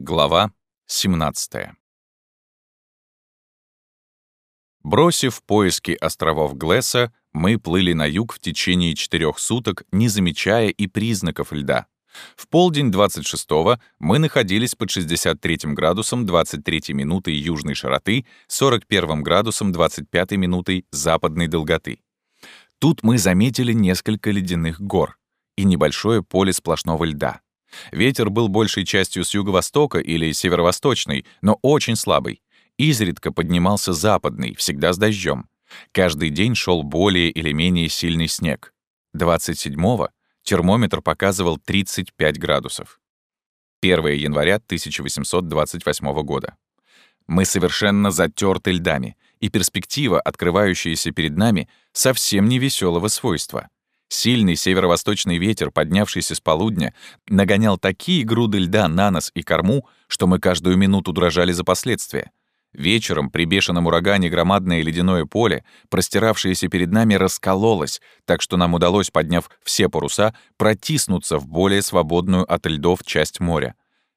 Глава 17 Бросив поиски островов Глесса, мы плыли на юг в течение четырех суток, не замечая и признаков льда. В полдень 26-го мы находились под 63 градусом 23 минутой южной широты, 41 градусом 25 минутой западной долготы. Тут мы заметили несколько ледяных гор и небольшое поле сплошного льда. Ветер был большей частью с юго-востока или северо-восточный, но очень слабый. Изредка поднимался западный, всегда с дождем. Каждый день шел более или менее сильный снег. 27-го термометр показывал 35 градусов. 1 января 1828 года. Мы совершенно затерты льдами, и перспектива, открывающаяся перед нами, совсем не веселого свойства. Сильный северо-восточный ветер, поднявшийся с полудня, нагонял такие груды льда на нос и корму, что мы каждую минуту дрожали за последствия. Вечером при бешеном урагане громадное ледяное поле, простиравшееся перед нами, раскололось, так что нам удалось, подняв все паруса, протиснуться в более свободную от льдов часть моря.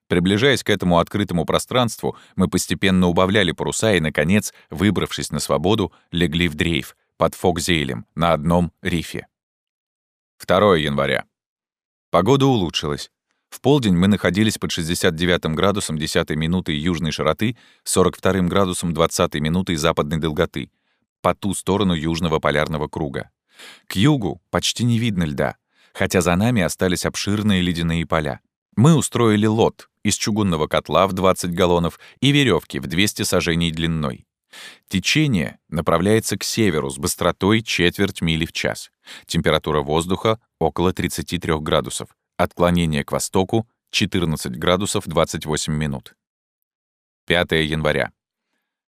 Приближаясь к этому открытому пространству, мы постепенно убавляли паруса и, наконец, выбравшись на свободу, легли в дрейф под Фокзейлем на одном рифе. 2 января. Погода улучшилась. В полдень мы находились под 69 градусом 10 минуты южной широты, 42 градусом 20 минуты западной долготы, по ту сторону южного полярного круга. К югу почти не видно льда, хотя за нами остались обширные ледяные поля. Мы устроили лот из чугунного котла в 20 галлонов и веревки в 200 сажений длиной. Течение направляется к северу с быстротой четверть мили в час. Температура воздуха около 33 градусов. Отклонение к востоку — 14 градусов 28 минут. 5 января.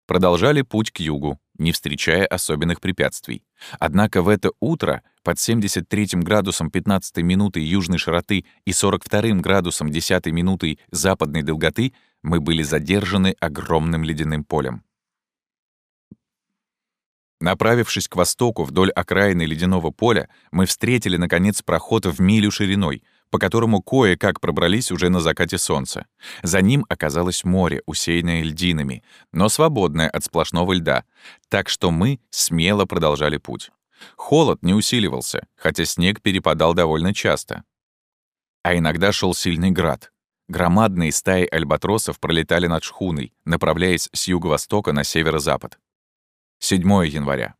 Продолжали путь к югу, не встречая особенных препятствий. Однако в это утро под 73 градусом 15 минуты южной широты и 42 градусом 10 минутой западной долготы мы были задержаны огромным ледяным полем. Направившись к востоку вдоль окраины ледяного поля, мы встретили, наконец, проход в милю шириной — по которому кое-как пробрались уже на закате солнца. За ним оказалось море, усеянное льдинами, но свободное от сплошного льда, так что мы смело продолжали путь. Холод не усиливался, хотя снег перепадал довольно часто. А иногда шел сильный град. Громадные стаи альбатросов пролетали над шхуной, направляясь с юго-востока на северо-запад. 7 января.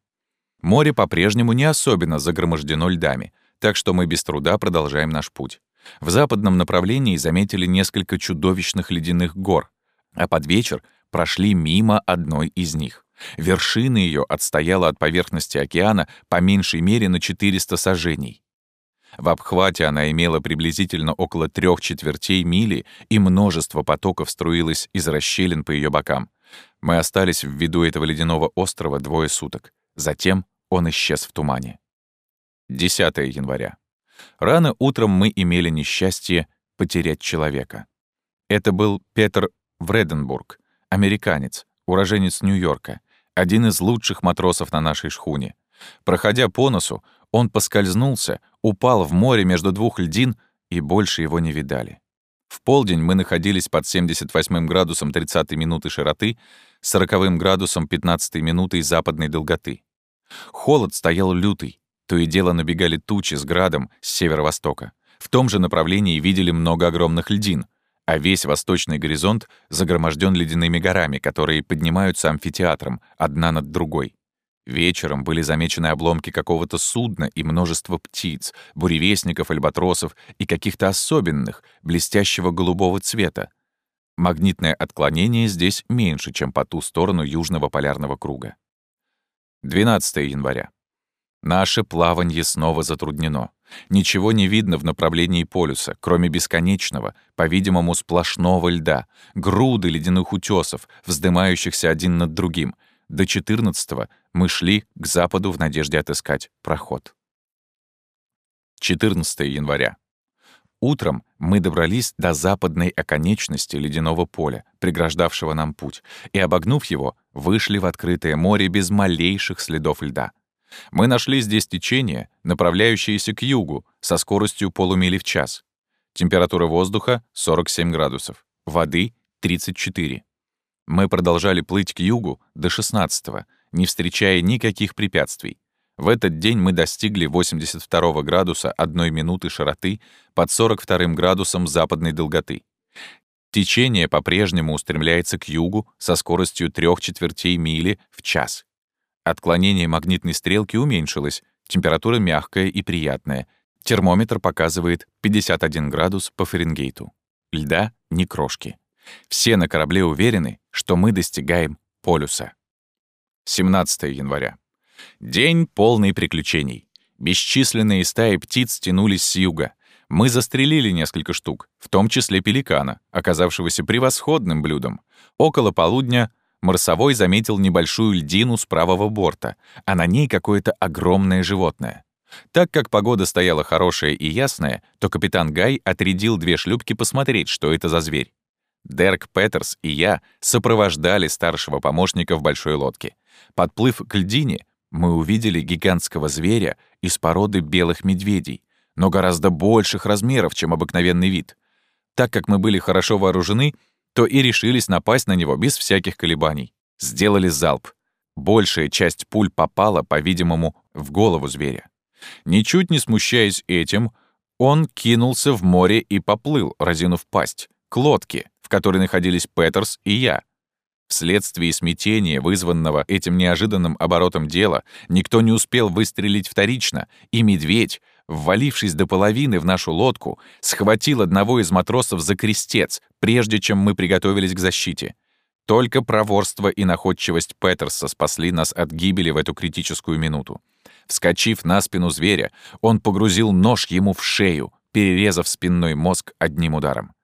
Море по-прежнему не особенно загромождено льдами, так что мы без труда продолжаем наш путь. В западном направлении заметили несколько чудовищных ледяных гор, а под вечер прошли мимо одной из них. Вершина ее отстояла от поверхности океана по меньшей мере на 400 сажений. В обхвате она имела приблизительно около трех четвертей мили, и множество потоков струилось из расщелин по ее бокам. Мы остались в виду этого ледяного острова двое суток. Затем он исчез в тумане. 10 января. Рано утром мы имели несчастье потерять человека. Это был Петр Вреденбург, американец, уроженец Нью-Йорка, один из лучших матросов на нашей шхуне. Проходя по носу, он поскользнулся, упал в море между двух льдин, и больше его не видали. В полдень мы находились под 78 градусом 30 минуты широты, 40 градусом 15 минутой западной долготы. Холод стоял лютый, то и дело набегали тучи с градом с северо-востока. В том же направлении видели много огромных льдин, а весь восточный горизонт загроможден ледяными горами, которые поднимаются амфитеатром, одна над другой. Вечером были замечены обломки какого-то судна и множество птиц, буревестников, альбатросов и каких-то особенных, блестящего голубого цвета. Магнитное отклонение здесь меньше, чем по ту сторону южного полярного круга. 12 января. Наше плавание снова затруднено. Ничего не видно в направлении полюса, кроме бесконечного, по-видимому, сплошного льда, груды ледяных утесов, вздымающихся один над другим. До 14-го мы шли к западу в надежде отыскать проход. 14 января. Утром мы добрались до западной оконечности ледяного поля, преграждавшего нам путь, и, обогнув его, вышли в открытое море без малейших следов льда. Мы нашли здесь течение, направляющееся к югу, со скоростью полумили в час. Температура воздуха — 47 градусов, воды 34. Мы продолжали плыть к югу до 16 не встречая никаких препятствий. В этот день мы достигли 82 градуса 1 минуты широты под 42 градусом западной долготы. Течение по-прежнему устремляется к югу со скоростью трех четвертей мили в час. Отклонение магнитной стрелки уменьшилось, температура мягкая и приятная. Термометр показывает 51 градус по Фаренгейту. Льда — ни крошки. Все на корабле уверены, что мы достигаем полюса. 17 января. День полный приключений. Бесчисленные стаи птиц тянулись с юга. Мы застрелили несколько штук, в том числе пеликана, оказавшегося превосходным блюдом. Около полудня Марсовой заметил небольшую льдину с правого борта, а на ней какое-то огромное животное. Так как погода стояла хорошая и ясная, то капитан Гай отрядил две шлюпки посмотреть, что это за зверь. Дерк Петерс и я сопровождали старшего помощника в большой лодке. Подплыв к льдине, мы увидели гигантского зверя из породы белых медведей, но гораздо больших размеров, чем обыкновенный вид. Так как мы были хорошо вооружены, то и решились напасть на него без всяких колебаний. Сделали залп. Большая часть пуль попала, по-видимому, в голову зверя. Ничуть не смущаясь этим, он кинулся в море и поплыл, разинув пасть, к лодке, в которой находились Петерс и я. Вследствие смятения, вызванного этим неожиданным оборотом дела, никто не успел выстрелить вторично, и медведь, ввалившись до половины в нашу лодку, схватил одного из матросов за крестец, прежде чем мы приготовились к защите. Только проворство и находчивость Петерса спасли нас от гибели в эту критическую минуту. Вскочив на спину зверя, он погрузил нож ему в шею, перерезав спинной мозг одним ударом.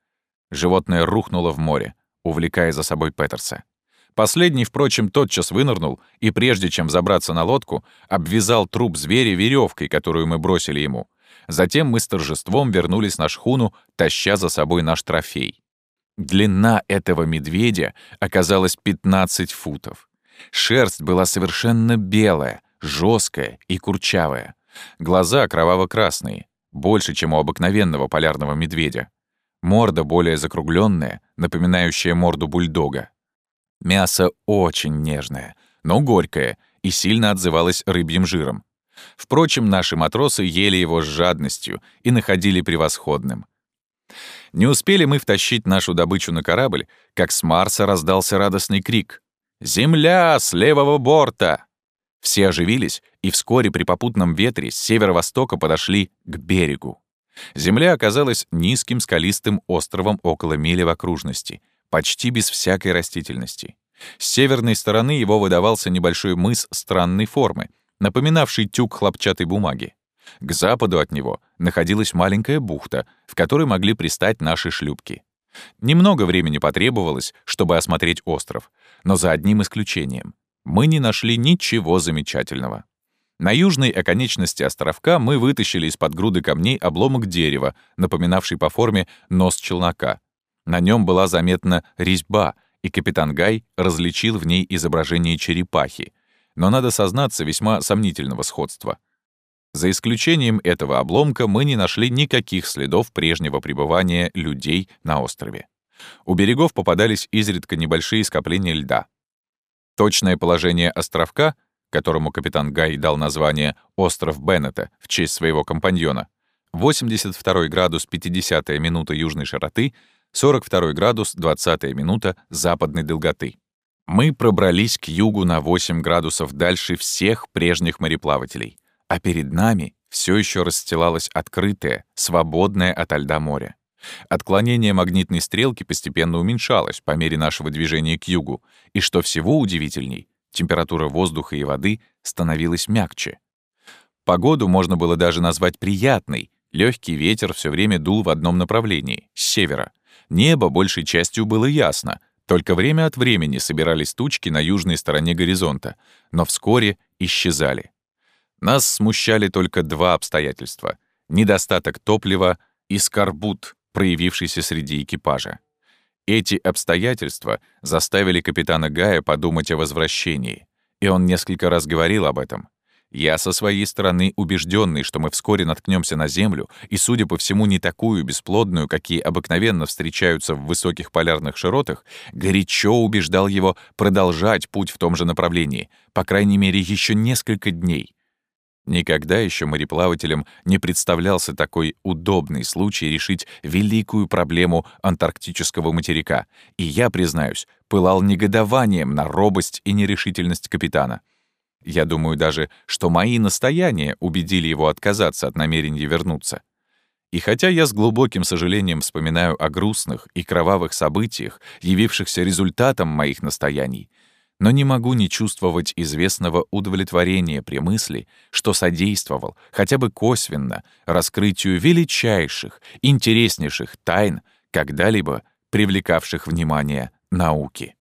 Животное рухнуло в море, увлекая за собой Петерса. Последний, впрочем, тотчас вынырнул и, прежде чем забраться на лодку, обвязал труп зверя веревкой, которую мы бросили ему. Затем мы с торжеством вернулись на шхуну, таща за собой наш трофей. Длина этого медведя оказалась 15 футов. Шерсть была совершенно белая, жесткая и курчавая. Глаза кроваво-красные, больше, чем у обыкновенного полярного медведя. Морда более закругленная, напоминающая морду бульдога. Мясо очень нежное, но горькое и сильно отзывалось рыбьим жиром. Впрочем, наши матросы ели его с жадностью и находили превосходным. Не успели мы втащить нашу добычу на корабль, как с Марса раздался радостный крик. «Земля с левого борта!» Все оживились, и вскоре при попутном ветре с северо-востока подошли к берегу. Земля оказалась низким скалистым островом около мили в окружности — почти без всякой растительности. С северной стороны его выдавался небольшой мыс странной формы, напоминавший тюк хлопчатой бумаги. К западу от него находилась маленькая бухта, в которой могли пристать наши шлюпки. Немного времени потребовалось, чтобы осмотреть остров, но за одним исключением. Мы не нашли ничего замечательного. На южной оконечности островка мы вытащили из-под груды камней обломок дерева, напоминавший по форме нос челнока, на нем была заметна резьба, и капитан Гай различил в ней изображение черепахи, но, надо сознаться, весьма сомнительного сходства. За исключением этого обломка мы не нашли никаких следов прежнего пребывания людей на острове. У берегов попадались изредка небольшие скопления льда. Точное положение островка, которому капитан Гай дал название «Остров Беннета» в честь своего компаньона, 82 градус 50 минута южной широты — 42 градус 20 минута западной долготы. Мы пробрались к югу на 8 градусов дальше всех прежних мореплавателей, а перед нами все еще расстилалось открытое, свободное от льда море. Отклонение магнитной стрелки постепенно уменьшалось по мере нашего движения к югу, и, что всего удивительней, температура воздуха и воды становилась мягче. Погоду можно было даже назвать приятной, легкий ветер все время дул в одном направлении, с севера — Небо большей частью было ясно, только время от времени собирались тучки на южной стороне горизонта, но вскоре исчезали. Нас смущали только два обстоятельства — недостаток топлива и скорбут, проявившийся среди экипажа. Эти обстоятельства заставили капитана Гая подумать о возвращении, и он несколько раз говорил об этом. Я со своей стороны убежденный, что мы вскоре наткнемся на Землю, и, судя по всему, не такую бесплодную, какие обыкновенно встречаются в высоких полярных широтах, горячо убеждал его продолжать путь в том же направлении, по крайней мере, еще несколько дней. Никогда еще мореплавателям не представлялся такой удобный случай решить великую проблему антарктического материка, и я, признаюсь, пылал негодованием на робость и нерешительность капитана. Я думаю даже, что мои настояния убедили его отказаться от намерения вернуться. И хотя я с глубоким сожалением вспоминаю о грустных и кровавых событиях, явившихся результатом моих настояний, но не могу не чувствовать известного удовлетворения при мысли, что содействовал, хотя бы косвенно, раскрытию величайших, интереснейших тайн, когда-либо привлекавших внимание науки.